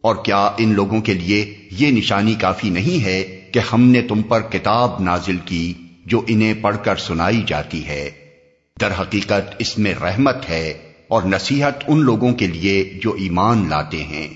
اور کیا ان لوگوں کے لیے یہ نشانی کافی نہیں ہے کہ ہم نے تم پر کتاب نازل کی جو انہیں پڑھ کر سنائی جاتی ہے؟ در حقیقت اس میں رحمت ہے اور نصیحت ان لوگوں کے لیے جو ایمان لاتے ہیں۔